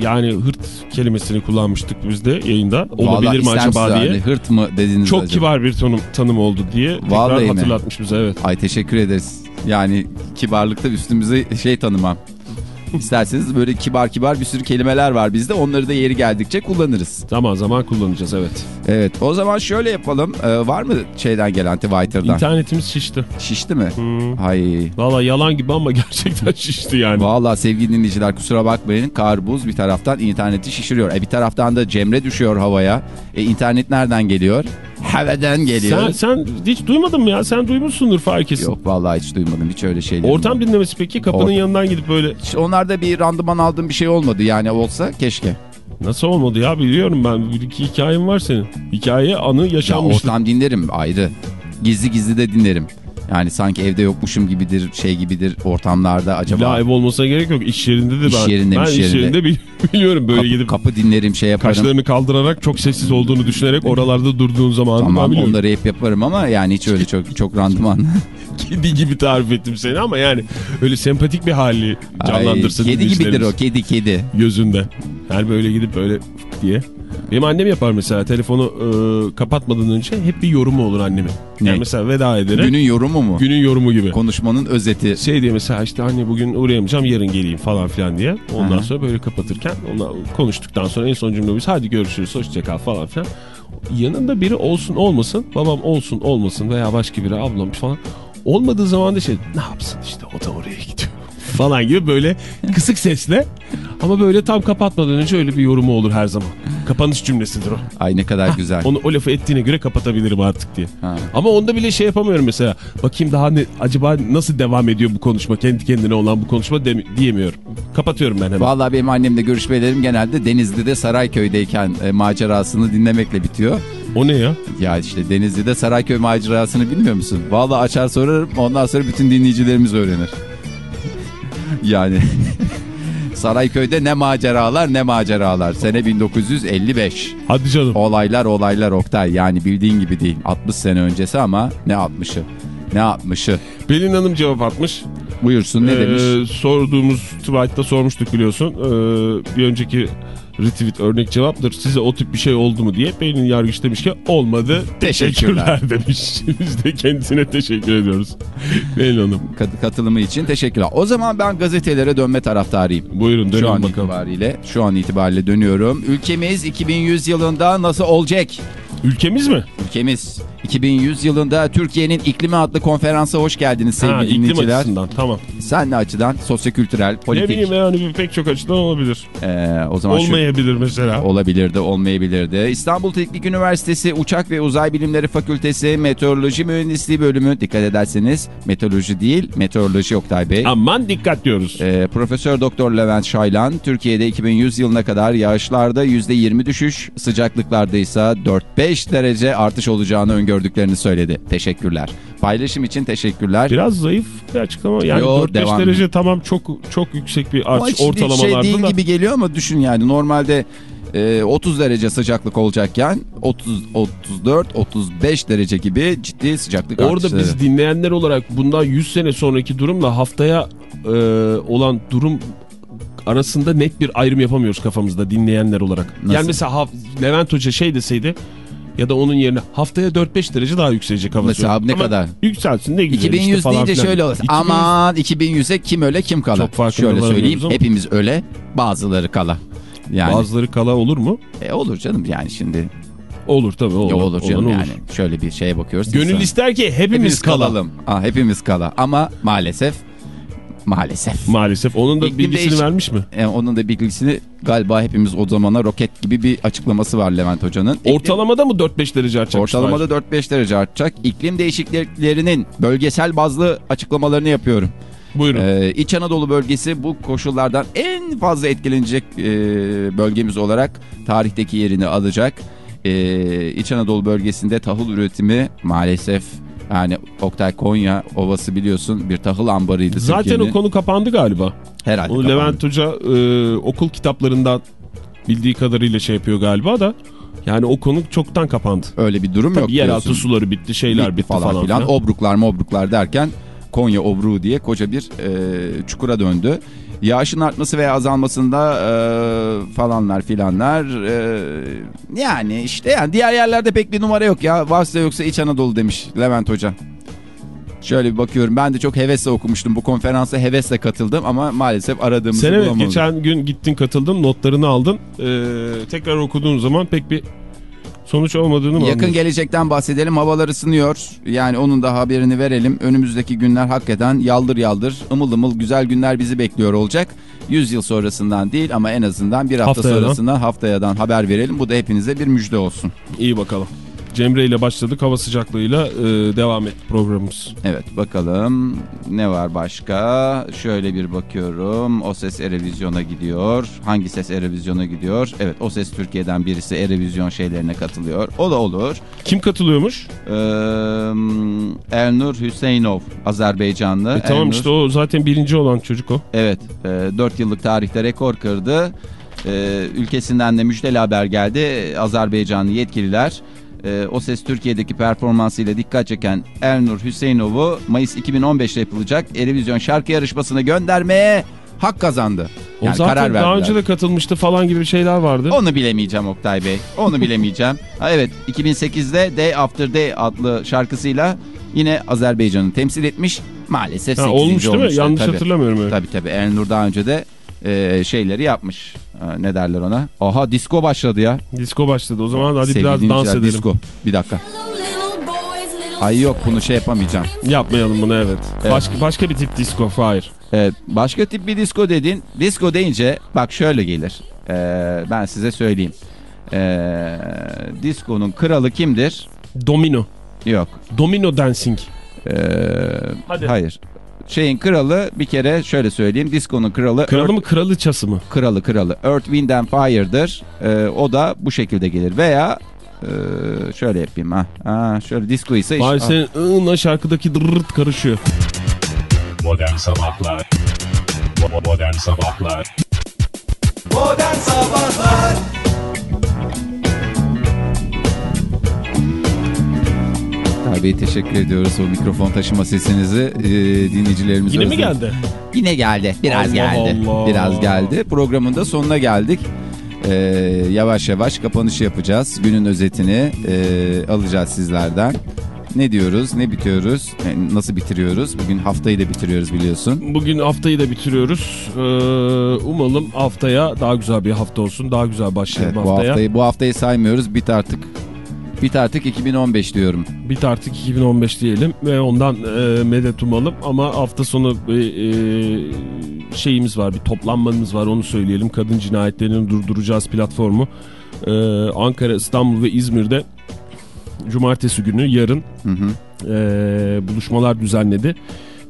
yani hırt kelimesini kullanmıştık biz de yayında. Vallahi Olabilir mi ister acaba diye. hani hırt mı dediniz Çok acaba? kibar bir tanım, tanım oldu diye tekrar Vallahi mi? hatırlatmış bize evet. Ay teşekkür ederiz. Yani kibarlıkta üstümüze şey tanımam. İsterseniz böyle kibar kibar bir sürü kelimeler var bizde. Onları da yeri geldikçe kullanırız. Zaman zaman kullanacağız evet. Evet o zaman şöyle yapalım. Ee, var mı şeyden gelen Twitter'dan? İnternetimiz şişti. Şişti mi? Hmm. Hay. Valla yalan gibi ama *laughs* gerçekten şişti yani. Vallahi sevgili dinleyiciler kusura bakmayın. Kar buz bir taraftan interneti şişiriyor. E bir taraftan da Cemre düşüyor havaya. E internet nereden geliyor? Havadan geliyor. Sen, sen hiç duymadın mı ya? Sen duymuşsundur fark. Yok vallahi hiç duymadım. Hiç öyle şeyler. Ortam dinlemesi peki kapının Or- yanından gidip böyle Hiç onlarda bir randıman aldığım bir şey olmadı. Yani olsa keşke. nasıl olmadı ya biliyorum ben bir iki hikayem var senin. Hikaye anı Ya yaşanmıştı. ortam dinlerim ayrı. Gizli gizli de dinlerim. Yani sanki evde yokmuşum gibidir, şey gibidir ortamlarda acaba. Ev olmasına gerek yok. İş yerinde de İş ben. yerinde, ben iş iş yerinde. *laughs* biliyorum böyle kapı, gidip kapı dinlerim şey yaparım. kaşlarını kaldırarak çok sessiz olduğunu düşünerek oralarda durduğun zaman Tamam onları hep yaparım ama yani hiç öyle çok çok randıman. *laughs* Kedi gibi tarif ettim seni ama yani öyle sempatik bir hali Ay, canlandırsın kedi gibidir o kedi kedi. Gözünde. Yani böyle gidip böyle diye. Benim annem yapar mesela telefonu e, kapatmadan önce hep bir yorumu olur annemin. Ne? Yani mesela veda ederek Günün yorumu mu? günün yorumu gibi. Konuşmanın özeti. Şey diye mesela işte anne bugün uğrayamayacağım yarın geleyim falan filan diye. Ondan Hı. sonra böyle kapatırken ondan konuştuktan sonra en son cümlemiz hadi görüşürüz hoşçakal falan filan. Yanında biri olsun olmasın babam olsun olmasın veya başka biri ablam falan. Olmadığı zaman da şey ne yapsın işte o da oraya gidiyor falan gibi böyle kısık sesle ama böyle tam kapatmadan önce öyle bir yorumu olur her zaman. Kapanış cümlesidir o. Ay ne kadar güzel. Onu o lafı ettiğine göre kapatabilirim artık diye. Ha. Ama onda bile şey yapamıyorum mesela. Bakayım daha ne acaba nasıl devam ediyor bu konuşma? Kendi kendine olan bu konuşma de- diyemiyorum. Kapatıyorum ben hemen. Vallahi benim annemle görüşmelerim genelde Denizli'de Sarayköy'deyken e, macerasını dinlemekle bitiyor. O ne ya? Ya işte Denizli'de Sarayköy macerasını bilmiyor musun? Vallahi açar sorarım ondan sonra bütün dinleyicilerimiz öğrenir. *laughs* yani *laughs* Sarayköy'de ne maceralar ne maceralar. Sene 1955. Hadi canım. Olaylar olaylar Oktay. Yani bildiğin gibi değil. 60 sene öncesi ama ne 60'ı? Ne 60'ı? Pelin Hanım cevap atmış. Buyursun ne Ee, demiş? Sorduğumuz tweet'ta sormuştuk biliyorsun. Ee, bir önceki retweet örnek cevaptır. Size o tip bir şey oldu mu diye Pelin Yargıç demiş ki olmadı. Teşekkürler. Teşekkürler *laughs* demiş. Biz de kendisine teşekkür ediyoruz. Pelin Hanım. Kat- katılımı için teşekkürler. O zaman ben gazetelere dönme taraftarıyım. Buyurun Şu an bakalım. itibariyle, şu an itibariyle dönüyorum. Ülkemiz 2100 yılında nasıl olacak? Ülkemiz mi? Ülkemiz 2100 yılında Türkiye'nin iklimi adlı konferansa hoş geldiniz sevgili Ha, iklim dinleyiciler. açısından tamam. Sen ne açıdan? Sosyokültürel, Ne politik. bileyim yani pek çok açıdan olabilir. Ee, o zaman şu- Olmayabilir mesela. Olabilirdi, olmayabilirdi. İstanbul Teknik Üniversitesi Uçak ve Uzay Bilimleri Fakültesi Meteoroloji Mühendisliği bölümü dikkat ederseniz meteoroloji değil, meteoroloji Oktay Bey. Aman dikkat diyoruz. Ee, Profesör Doktor Levent Şaylan Türkiye'de 2100 yılına kadar yağışlarda %20 düşüş, sıcaklıklarda ise 4-5 derece artış olacağını öngördüklerini söyledi. Teşekkürler. Paylaşım için teşekkürler. Biraz zayıf bir açıklama. Yani Yo, 4-5 devam. derece tamam çok çok yüksek bir şimdi şey ortalamalarda değil da. gibi geliyor ama düşün yani normalde e, 30 derece sıcaklık olacakken 30 34 35 derece gibi ciddi sıcaklık Orada artışları. biz dinleyenler olarak bundan 100 sene sonraki durumla haftaya e, olan durum arasında net bir ayrım yapamıyoruz kafamızda dinleyenler olarak. Nasıl? Yani mesela Levent Hoca şey deseydi ya da onun yerine haftaya 4-5 derece daha yükselecek hava. Mesela ne Ama kadar? Yükselsin ne güzel 2100 işte falan deyince filan. şöyle olur. 2100 Aman 2100'e kim öle kim kala. Çok farkında Şöyle söyleyeyim ama. hepimiz öle bazıları kala. Yani Bazıları kala olur mu? e, olur canım yani şimdi Olur tabii olur. olur, olur canım Olan yani. Şöyle bir şeye bakıyoruz. Gönül İnsan- ister ki hepimiz, hepimiz kalalım. kalalım. Aa, hepimiz kala ama maalesef maalesef. Maalesef. Onun da İklim bilgisini değiş- vermiş mi? E, onun da bilgisini galiba hepimiz o zamana roket gibi bir açıklaması var Levent Hoca'nın. Ortalamada mı 4-5 derece artacak? Ortalamada 4-5 derece artacak. İklim değişikliklerinin bölgesel bazlı açıklamalarını yapıyorum. Buyurun. Ee, İç Anadolu bölgesi bu koşullardan en fazla etkilenecek e, bölgemiz olarak tarihteki yerini alacak. Ee, İç Anadolu bölgesinde tahıl üretimi maalesef yani Oktay Konya Ovası biliyorsun bir tahıl ambarıydı Zaten o konu kapandı galiba. Herhalde Onu kapandı. Levent Hoca e, okul kitaplarından bildiği kadarıyla şey yapıyor galiba da. Yani o konu çoktan kapandı. Öyle bir durum yok Tabii yeraltı diyorsun. suları bitti, şeyler bitti, Bitti falan, filan. filan. Obruklar mobruklar derken Konya obruğu diye koca bir e, çukura döndü. Yağışın artması veya azalmasında e, falanlar filanlar e, yani işte yani diğer yerlerde pek bir numara yok ya varsa yoksa İç Anadolu demiş Levent Hoca. Şöyle bir bakıyorum ben de çok hevesle okumuştum bu konferansa hevesle katıldım ama maalesef aradığımızı Sen evet bulamadım. geçen gün gittin katıldın notlarını aldın. Ee, tekrar okuduğun zaman pek bir sonuç olmadığını mı Yakın anlıyorsun? gelecekten bahsedelim. Havalar ısınıyor. Yani onun da haberini verelim. Önümüzdeki günler hakikaten yaldır yaldır, ımıl ımıl güzel günler bizi bekliyor olacak. 100 yıl sonrasından değil ama en azından bir hafta Haftayadan. sonrasından haftayadan haber verelim. Bu da hepinize bir müjde olsun. İyi bakalım. Cemre ile başladık hava sıcaklığıyla e, devam etti programımız. Evet bakalım ne var başka? Şöyle bir bakıyorum. O ses Erevizyon'a gidiyor. Hangi ses Erevizyon'a gidiyor? Evet o ses Türkiye'den birisi Erevizyon şeylerine katılıyor. O da olur. Kim katılıyormuş? Ee, Elnur Hüseyinov Azerbaycanlı. E, tamam Elnur- işte o zaten birinci olan çocuk o. Evet, e, 4 yıllık tarihte rekor kırdı. E, ülkesinden de müjdeli haber geldi. Azerbaycanlı yetkililer e, O Ses Türkiye'deki performansıyla dikkat çeken Elnur Hüseynov'u Mayıs 2015'te yapılacak Erevizyon şarkı yarışmasına göndermeye hak kazandı. O Yani zaten karar daha önce de katılmıştı falan gibi şeyler vardı. Onu bilemeyeceğim Oktay Bey. Onu bilemeyeceğim. *laughs* ha, evet 2008'de Day After Day adlı şarkısıyla yine Azerbaycan'ı temsil etmiş. Maalesef Ha, 8. olmuş değil mi? Yanlış Tabii. hatırlamıyorum öyle. Tabii tabii. Elnur daha önce de e, şeyleri yapmış. E, ne derler ona? Aha disco başladı ya. Disco başladı. O zaman hadi Sevgili biraz dans edelim. Disco. Bir dakika. Ay yok bunu şey yapamayacağım. Yapmayalım bunu evet. Evet. Başka başka bir tip disco. Hayır. Evet, başka tip bir disco dedin. Disco deyince bak şöyle gelir. E, ben size söyleyeyim. E, disco'nun kralı kimdir? Domino. Yok. Domino dancing. E, Hadi. hayır. Şeyin kralı bir kere şöyle söyleyeyim. Disco'nun kralı. Kralı Earth- mı kralıçası mı? kralı kralı. Earth, Wind and Fire'dır. Ee, o da bu şekilde gelir. Veya e, şöyle yapayım ha. ha şöyle disco ise Vay işte. senin ığınla şarkıdaki dırırt karışıyor. Modern Sabahlar Bo- Modern Sabahlar Modern Sabahlar Tabii teşekkür ediyoruz o mikrofon taşıma sesinizi e, dinleyicilerimize. Yine mi geldi? Yine geldi. Biraz Allah geldi. Allah. Biraz geldi. Programın da sonuna geldik. Ee, yavaş yavaş kapanış yapacağız. Günün özetini e, alacağız sizlerden. Ne diyoruz, ne bitiyoruz, e, nasıl bitiriyoruz? Bugün haftayı da bitiriyoruz biliyorsun. Bugün haftayı da bitiriyoruz. Ee, umalım haftaya daha güzel bir hafta olsun. Daha güzel başlayalım Evet, bu haftaya. haftayı bu haftayı saymıyoruz. Bit artık. Bit artık 2015 diyorum. Bit artık 2015 diyelim ve ondan e, medet umalım. Ama hafta sonu bir e, şeyimiz var, bir toplanmamız var onu söyleyelim. Kadın cinayetlerini durduracağız platformu. E, Ankara, İstanbul ve İzmir'de cumartesi günü yarın Hı hı. e, buluşmalar düzenledi.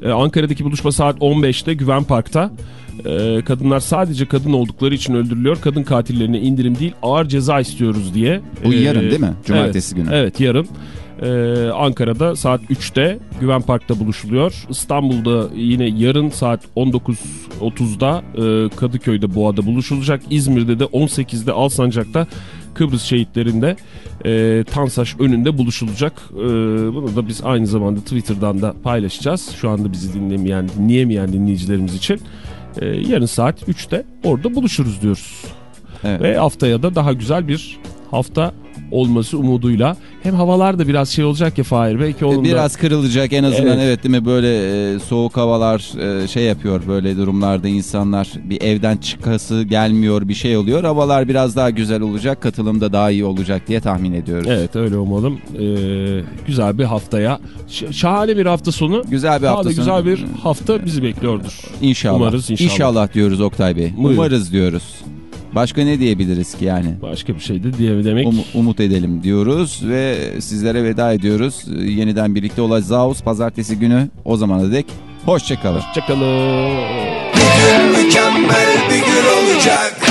E, Ankara'daki buluşma saat 15'te Güven Park'ta. E, kadınlar sadece kadın oldukları için öldürülüyor. Kadın katillerine indirim değil ağır ceza istiyoruz diye. Bu E, yarın değil mi? Cumartesi evet, günü. Evet yarın. E, Ankara'da saat 3'te Güven Park'ta buluşuluyor. İstanbul'da yine yarın saat 19.30'da e, Kadıköy'de Boğa'da buluşulacak. İzmir'de de 18'de Alsancak'ta Kıbrıs şehitlerinde e, Tansaş önünde buluşulacak. E, bunu da biz aynı zamanda Twitter'dan da paylaşacağız. Şu anda bizi dinlemeyen, dinleyemeyen dinleyicilerimiz için. E, yarın saat 3'te orada buluşuruz diyoruz. Evet. Ve haftaya da daha güzel bir hafta olması umuduyla. Hem havalar da biraz şey olacak ya Fahir. Belki onun Biraz kırılacak en azından Evet. evet, değil mi böyle e, soğuk havalar e, şey yapıyor böyle durumlarda insanlar bir evden çıkası gelmiyor bir şey oluyor. Havalar biraz daha güzel olacak katılım da daha iyi olacak diye tahmin ediyoruz. Evet öyle umalım. Ee, güzel bir haftaya. ş- şahane bir hafta sonu. Güzel bir Daha hafta da sonu. güzel bir hafta bizi bekliyordur. İnşallah. Umarız inşallah. diyoruz Oktay Bey. Buyurun. Umarız diyoruz. Başka ne diyebiliriz ki yani? Başka bir şey de diye demek. Um- umut edelim diyoruz ve sizlere veda ediyoruz. Ee, Yeniden birlikte olacağız pazartesi günü. O zamana dek hoşçakalın. Hoşçakalın. Mükemmel bir gün olacak